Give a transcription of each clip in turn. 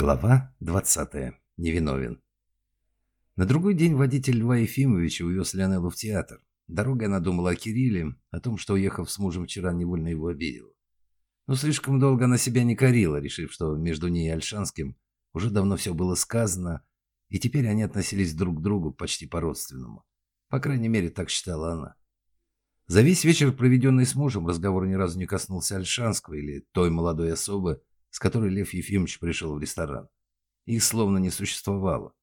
Глава 20. Невиновен. На другой день водитель Льва Ефимовича увез Леонеллу в театр. Дорогой она думала о Кирилле, о том, что, уехав с мужем вчера, невольно его обидела. Но слишком долго она себя не корила, решив, что между ней и Альшанским уже давно все было сказано, и теперь они относились друг к другу почти по-родственному. По крайней мере, так считала она. За весь вечер, проведенный с мужем, разговор ни разу не коснулся Альшанского или той молодой особы, с которой Лев Ефимович пришел в ресторан. Их словно не существовало.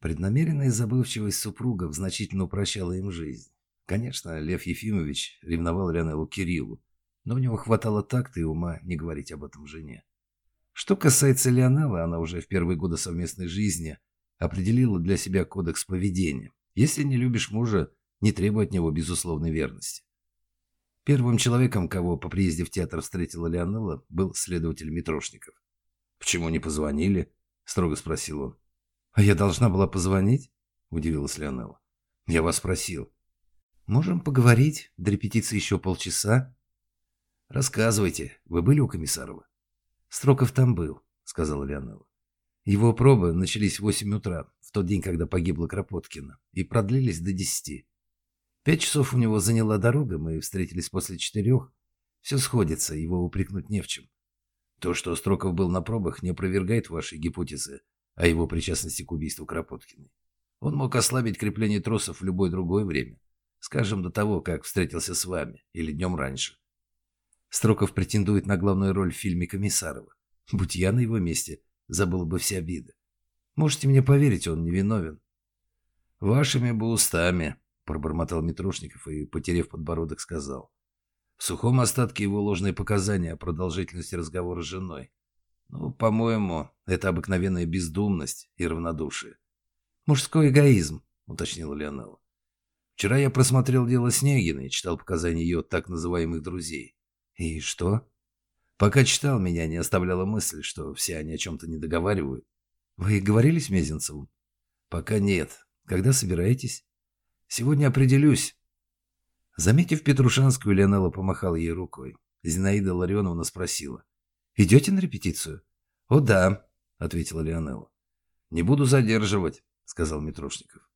Преднамеренная забывчивость супругов значительно упрощала им жизнь. Конечно, Лев Ефимович ревновал Леонеллу Кириллу, но у него хватало такта и ума не говорить об этом жене. Что касается Леонеллы, она уже в первые годы совместной жизни определила для себя кодекс поведения. Если не любишь мужа, не требуй от него безусловной верности. Первым человеком, кого по приезде в театр встретила Леонелла, был следователь Митрошников. «Почему не позвонили?» – строго спросил он. «А я должна была позвонить?» – удивилась Леонелла. «Я вас спросил». «Можем поговорить. До репетиции еще полчаса». «Рассказывайте. Вы были у Комиссарова?» «Строков там был», — сказала Леонелла. «Его пробы начались в восемь утра, в тот день, когда погибла Кропоткина, и продлились до десяти. Пять часов у него заняла дорога, мы встретились после четырех. Все сходится, его упрекнуть не в чем. То, что Строков был на пробах, не опровергает ваши гипотезы о его причастности к убийству Кропоткиной. Он мог ослабить крепление тросов в любое другое время. Скажем, до того, как встретился с вами, или днем раньше. Строков претендует на главную роль в фильме Комиссарова. Будь я на его месте, забыл бы все обиды. Можете мне поверить, он невиновен. Вашими бы устами, пробормотал Митрошников и, потеряв подбородок, сказал. В сухом остатке его ложные показания о продолжительности разговора с женой. Ну, по-моему, это обыкновенная бездумность и равнодушие. «Мужской эгоизм», — уточнила Леонелла. «Вчера я просмотрел дело Снегина и читал показания ее так называемых друзей. И что?» Пока читал, меня не оставляла мысль, что все они о чем-то не договаривают. «Вы говорили с Мезенцевым?» «Пока нет. Когда собираетесь?» Сегодня определюсь. Заметив Петрушанскую, Леонела помахала ей рукой. Зинаида Ларионовна спросила. «Идете на репетицию?» «О, да», — ответила Леонела. «Не буду задерживать», — сказал Митрошников.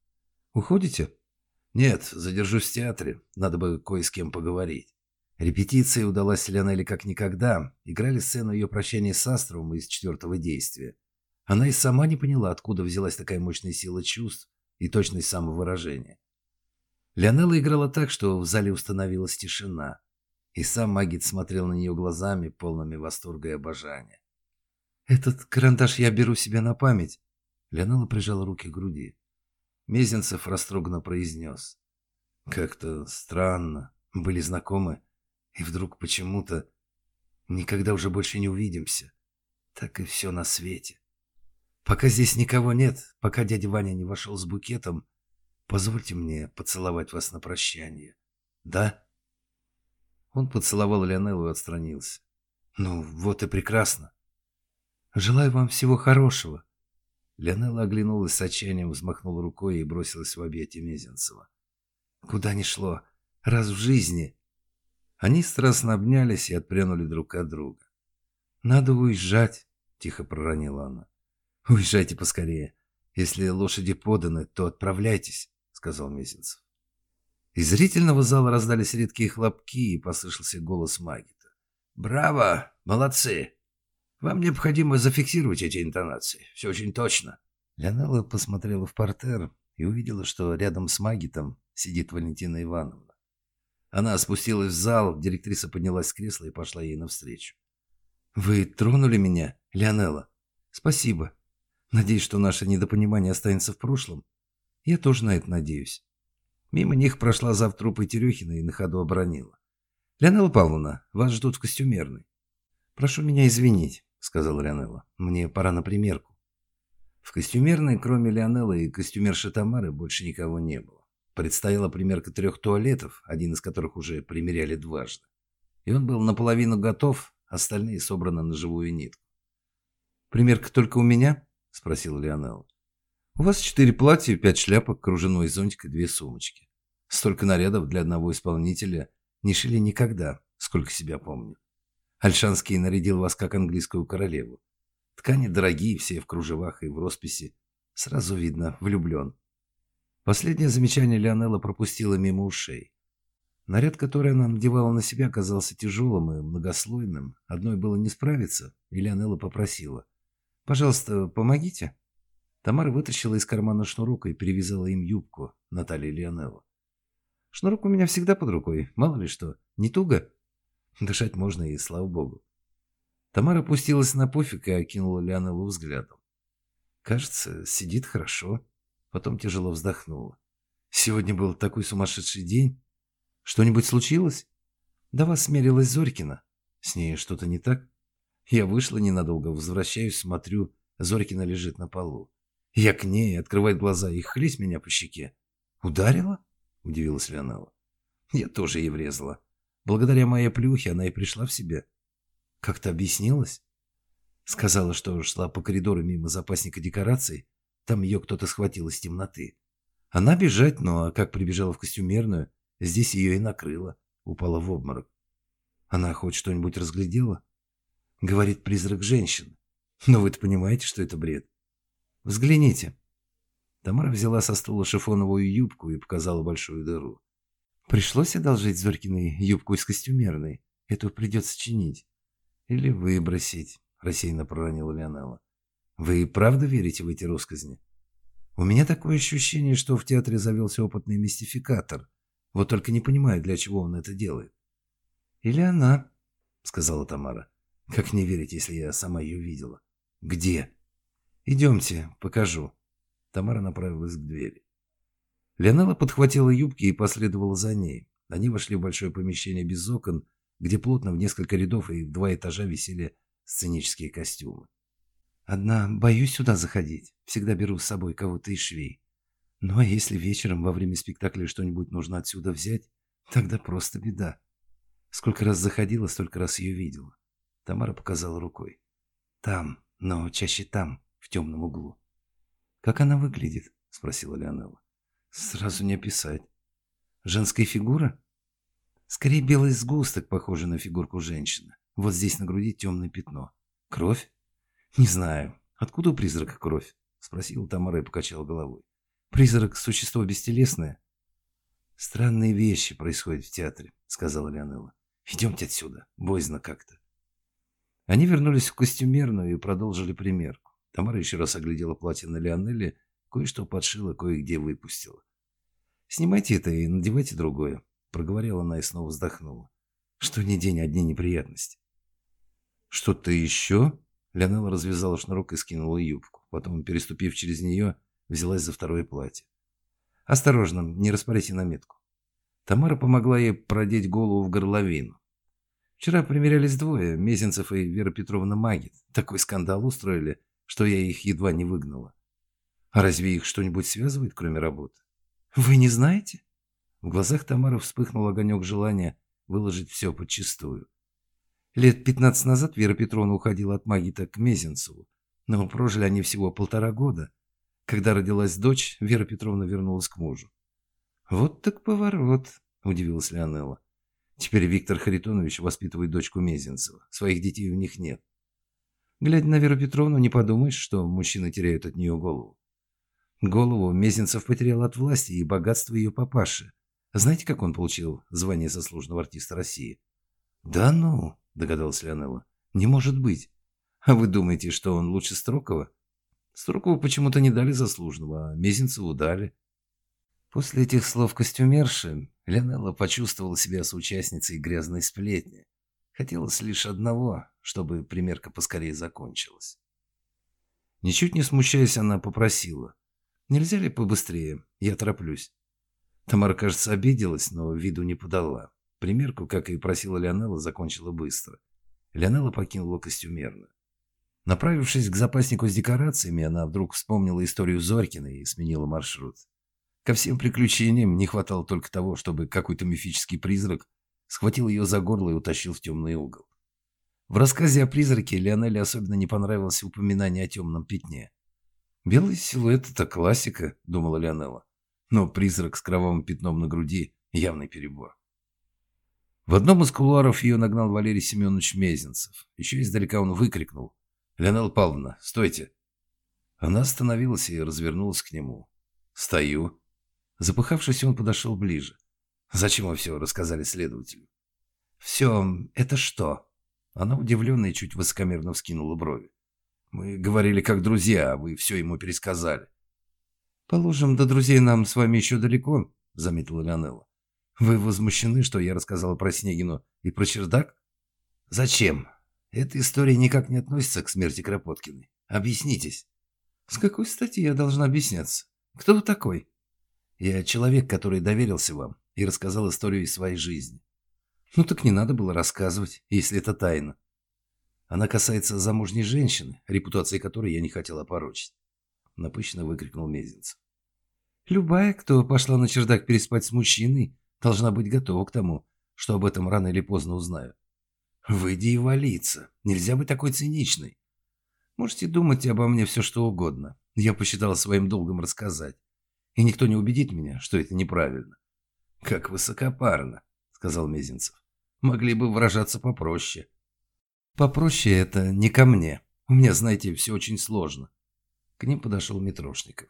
«Уходите?» «Нет, задержусь в театре. Надо бы кое с кем поговорить». Репетиция удалась Леонеле как никогда. Играли сцену ее прощания с Астровым из четвертого действия. Она и сама не поняла, откуда взялась такая мощная сила чувств и точность самовыражения. Леонелла играла так, что в зале установилась тишина, и сам Магит смотрел на нее глазами, полными восторга и обожания. «Этот карандаш я беру себе на память», — Леонелла прижала руки к груди. Мезенцев растроганно произнес. «Как-то странно. Были знакомы, и вдруг почему-то никогда уже больше не увидимся. Так и все на свете. Пока здесь никого нет, пока дядя Ваня не вошел с букетом, Позвольте мне поцеловать вас на прощание. Да? Он поцеловал Леонеллу и отстранился. Ну, вот и прекрасно. Желаю вам всего хорошего. Леонелла оглянулась с отчаянием, взмахнула рукой и бросилась в объятия Мезенцева. Куда ни шло, раз в жизни. Они страстно обнялись и отпрянули друг от друга. «Надо уезжать», — тихо проронила она. «Уезжайте поскорее. Если лошади поданы, то отправляйтесь сказал Месяцев. Из зрительного зала раздались редкие хлопки, и послышался голос Магита. «Браво! Молодцы! Вам необходимо зафиксировать эти интонации. Все очень точно». Леонела посмотрела в портер и увидела, что рядом с Магитом сидит Валентина Ивановна. Она спустилась в зал, директриса поднялась с кресла и пошла ей навстречу. «Вы тронули меня, Леонела? Спасибо. Надеюсь, что наше недопонимание останется в прошлом. Я тоже на это надеюсь. Мимо них прошла завтрупа Терехина и на ходу оборонила. «Леонелла Павловна, вас ждут в костюмерной». «Прошу меня извинить», — сказала Леонелла. «Мне пора на примерку». В костюмерной, кроме Леонеллы и костюмерши Тамары, больше никого не было. Предстояла примерка трех туалетов, один из которых уже примеряли дважды. И он был наполовину готов, остальные собраны на живую нитку. «Примерка только у меня?» — спросила Леонелла. У вас четыре платья, пять шляпок, кружевной зонтик и две сумочки. Столько нарядов для одного исполнителя не шили никогда, сколько себя помню. Альшанский нарядил вас как английскую королеву. Ткани дорогие, все в кружевах и в росписи. Сразу видно, влюблен. Последнее замечание Леонелла пропустила мимо ушей. Наряд, который она надевала на себя, казался тяжелым и многослойным. Одной было не справиться, и Леонелла попросила. «Пожалуйста, помогите». Тамара вытащила из кармана шнурок и перевязала им юбку Натальи Леонелла. «Шнурок у меня всегда под рукой, мало ли что. Не туго?» Дышать можно и слава богу. Тамара опустилась на пофиг и окинула Леонеллу взглядом. Кажется, сидит хорошо. Потом тяжело вздохнула. Сегодня был такой сумасшедший день. Что-нибудь случилось? Да вас смерилась Зорькина. С ней что-то не так? Я вышла ненадолго, возвращаюсь, смотрю, Зорькина лежит на полу. Я к ней, открывает глаза и хлесть меня по щеке. «Ударила?» – удивилась Леонела. Я тоже ей врезала. Благодаря моей плюхе она и пришла в себя. Как-то объяснилась. Сказала, что шла по коридору мимо запасника декораций. Там ее кто-то схватил из темноты. Она бежать, но как прибежала в костюмерную, здесь ее и накрыло. Упала в обморок. Она хоть что-нибудь разглядела? Говорит призрак женщины. Но вы-то понимаете, что это бред. Взгляните. Тамара взяла со стула шифоновую юбку и показала большую дыру. Пришлось одолжить Зорькиной юбку из костюмерной. Эту придется чинить. Или выбросить, рассеянно проронила Леонела. Вы правда верите в эти россказни? У меня такое ощущение, что в театре завелся опытный мистификатор. Вот только не понимаю, для чего он это делает. Или она, сказала Тамара. Как не верить, если я сама ее видела? Где? Идемте, покажу. Тамара направилась к двери. Леонела подхватила юбки и последовала за ней. Они вошли в большое помещение без окон, где плотно в несколько рядов и в два этажа висели сценические костюмы. «Одна боюсь сюда заходить. Всегда беру с собой кого-то из швей. Ну а если вечером во время спектакля что-нибудь нужно отсюда взять, тогда просто беда. Сколько раз заходила, столько раз ее видела». Тамара показала рукой. «Там, но чаще там, в темном углу». «Как она выглядит?» – спросила Леонела. Сразу не описать. Женская фигура? Скорее белый сгусток, похожий на фигурку женщины. Вот здесь на груди темное пятно. Кровь? Не знаю. Откуда у призрака кровь? Спросила Тамара и покачала головой. Призрак – существо бестелесное. Странные вещи происходят в театре, сказала Леонела. Идемте отсюда. Боязно как-то. Они вернулись в костюмерную и продолжили примерку. Тамара еще раз оглядела платье на Леонелле, кое-что подшила, кое-где выпустила. «Снимайте это и надевайте другое», — проговорила она и снова вздохнула. «Что ни день, одни неприятности». «Что-то еще?» Леонела развязала шнурок и скинула юбку. Потом, переступив через нее, взялась за второе платье. «Осторожно, не распорите наметку». Тамара помогла ей продеть голову в горловину. Вчера примерялись двое, Мезенцев и Вера Петровна Магит. Такой скандал устроили, что я их едва не выгнала. А разве их что-нибудь связывает, кроме работы? «Вы не знаете?» В глазах Тамары вспыхнул огонек желания выложить все подчистую. Лет пятнадцать назад Вера Петровна уходила от Магита к Мезенцеву, но прожили они всего полтора года. Когда родилась дочь, Вера Петровна вернулась к мужу. «Вот так поворот», — удивилась Леонелла. «Теперь Виктор Харитонович воспитывает дочку Мезенцева. Своих детей у них нет. Глядя на Веру Петровну, не подумаешь, что мужчины теряют от нее голову. Голову Мезенцев потерял от власти и богатства ее папаши. Знаете, как он получил звание заслуженного артиста России? «Да ну», — догадалась Леонелла, — «не может быть. А вы думаете, что он лучше Строкова?» Строкову почему-то не дали заслуженного, а Мезенцеву дали. После этих слов костюмерши Леонелла почувствовала себя соучастницей грязной сплетни. Хотелось лишь одного, чтобы примерка поскорее закончилась. Ничуть не смущаясь, она попросила. Нельзя ли побыстрее? Я тороплюсь. Тамара, кажется, обиделась, но виду не подала. Примерку, как и просила Леонелла, закончила быстро. Леонелла покинула костюмерную. Направившись к запаснику с декорациями, она вдруг вспомнила историю Зорькина и сменила маршрут. Ко всем приключениям не хватало только того, чтобы какой-то мифический призрак схватил ее за горло и утащил в темный угол. В рассказе о призраке Леонелле особенно не понравилось упоминание о темном пятне. «Белый силуэт — это классика», — думала Леонела. Но призрак с кровавым пятном на груди — явный перебор. В одном из кулуаров ее нагнал Валерий Семенович Мезенцев. Еще издалека он выкрикнул. «Леонел Павловна, стойте!» Она остановилась и развернулась к нему. «Стою». Запыхавшись, он подошел ближе. «Зачем вы все рассказали следователю?» «Все, это что?» Она удивленно и чуть высокомерно вскинула брови. «Мы говорили как друзья, а вы все ему пересказали». «Положим, до друзей нам с вами еще далеко», — заметила Леонелла. «Вы возмущены, что я рассказала про Снегину и про чердак?» «Зачем? Эта история никак не относится к смерти Кропоткиной. Объяснитесь». «С какой стати я должна объясняться? Кто вы такой?» «Я человек, который доверился вам и рассказал историю из своей жизни». «Ну так не надо было рассказывать, если это тайна». «Она касается замужней женщины, репутации которой я не хотел опорочить», — напыщенно выкрикнул Мезенцев. «Любая, кто пошла на чердак переспать с мужчиной, должна быть готова к тому, что об этом рано или поздно узнаю. Выйди и валиться. Нельзя быть такой циничной. Можете думать обо мне все, что угодно. Я посчитал своим долгом рассказать. И никто не убедит меня, что это неправильно. Как высокопарно, сказал Мезенцев. Могли бы выражаться попроще. Попроще это не ко мне. У меня, знаете, все очень сложно. К ним подошел Митрошников.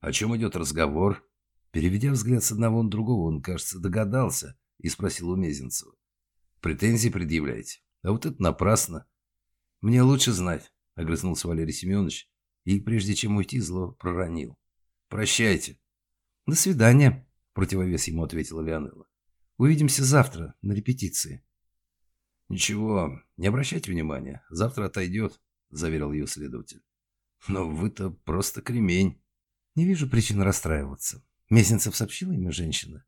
О чем идет разговор? Переведя взгляд с одного на другого, он, кажется, догадался и спросил у Мезенцева. Претензии предъявляете? А вот это напрасно. Мне лучше знать. — огрызнулся Валерий Семенович и, прежде чем уйти, зло проронил. «Прощайте». «До свидания», — противовес ему ответила Леонела. «Увидимся завтра на репетиции». «Ничего, не обращайте внимания, завтра отойдет», — заверил ее следователь. «Но вы-то просто кремень». «Не вижу причин расстраиваться. Месенцев сообщил имя женщины?»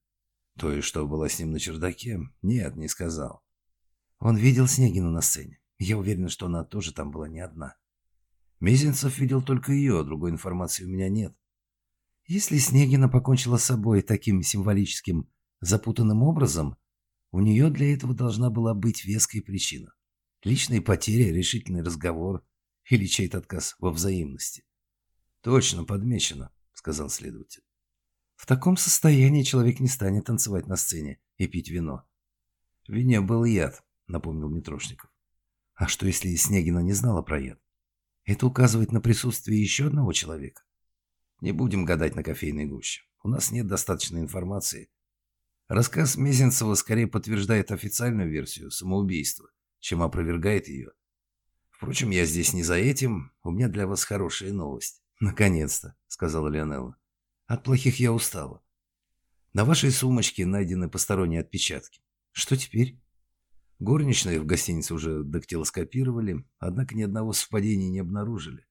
«То и что была с ним на чердаке?» «Нет, не сказал». «Он видел Снегину на сцене?» Я уверен, что она тоже там была не одна. Мезенцев видел только ее, другой информации у меня нет. Если Снегина покончила с собой таким символическим, запутанным образом, у нее для этого должна была быть веская причина. Личные потери, решительный разговор или чей-то отказ во взаимности. «Точно подмечено», — сказал следователь. «В таком состоянии человек не станет танцевать на сцене и пить вино». «В вине был яд», — напомнил Митрошников. А что, если Снегина не знала про яд? Это указывает на присутствие еще одного человека. Не будем гадать на кофейной гуще. У нас нет достаточной информации. Рассказ Мезенцева скорее подтверждает официальную версию самоубийства, чем опровергает ее. Впрочем, я здесь не за этим. У меня для вас хорошая новость. Наконец-то, сказала Леонелла. От плохих я устала. На вашей сумочке найдены посторонние отпечатки. Что теперь? Горничные в гостинице уже дактилоскопировали, однако ни одного совпадения не обнаружили.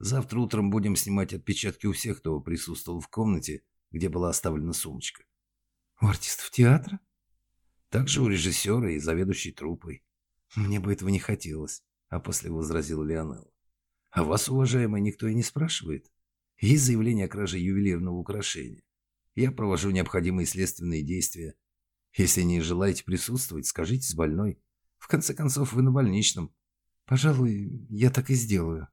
Завтра утром будем снимать отпечатки у всех, кто присутствовал в комнате, где была оставлена сумочка. У артистов театра? Также у режиссера и заведующей труппой. Мне бы этого не хотелось, а после возразил Леонел. А вас, уважаемый, никто и не спрашивает. Есть заявление о краже ювелирного украшения. Я провожу необходимые следственные действия, если не желаете присутствовать, скажите с больной. В конце концов, вы на больничном. Пожалуй, я так и сделаю.